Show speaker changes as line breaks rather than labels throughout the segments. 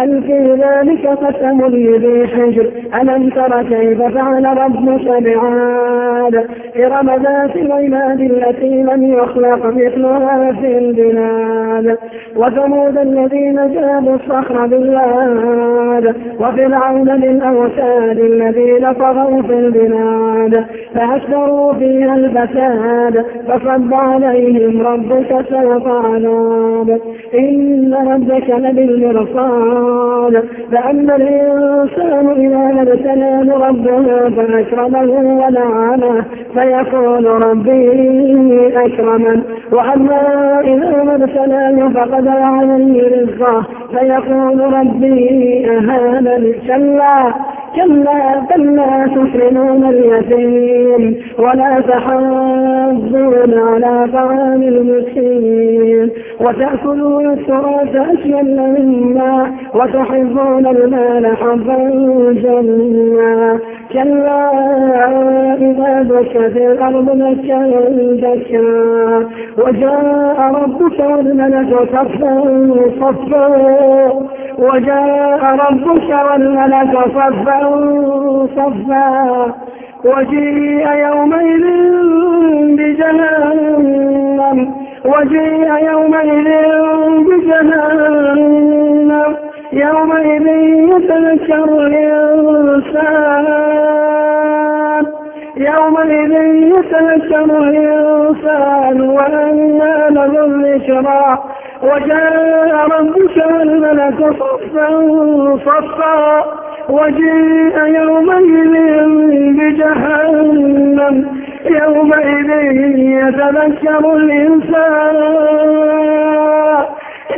هل في ذلك قسم لذي حجر. ألم تر كيف فعل ربك بعاد؟ إرم ذات العباد التي لم يخلق مثلها في البلاد. وثمود الذين جابوا الصخر بالواد. وفرعون للأوتاد الذين طغوا في البلاد. فأكثروا فيها الفساد. فصب عليهم ربك سوط عذاب. إن ربك لبالمرصاد فأما الإنسان إذا ابتلاه ربه فأكرمه ونعمه فيقول ربي أكرمن وأما إذا ابتلاه فقدر عليه رزقه فيقول ربي أهانني كلا كلا بل لا تكرمون اليتيم ولا تحاضون على طعام المسكين وتأكلون التراث أكلا مما وتحبون المال حظا جما كلا إذا دكت الأرض دكا دكا. وجاء ربك والملك صفا صفا. وجاء ربك والملك صفا صفا. وجيء يومئذ بجهنم. وجيء يومئذ يتذكر الإنسان. يومئذ يتذكر الإنسان وأنى له الذكرى. وجاء ربك والملك صفا صفا. وجيء يومئذ بجهنم. يومئذ يتذكر الإنسان.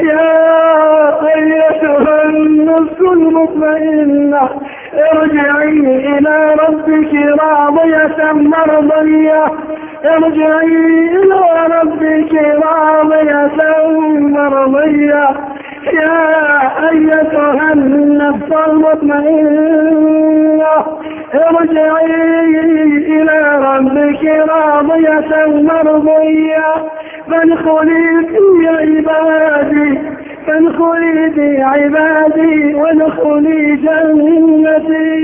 يا أيتها النفس المطمئنة ارجعي إلى ربك راضية مرضية. ارجعي إلى ربك راضية مرضية. يا أيتها النفس المطمئنة ارجعي إلى ربك راضية مرضية. فادخلي في عبادي فادخلي في عبادي وادخلي جنتي.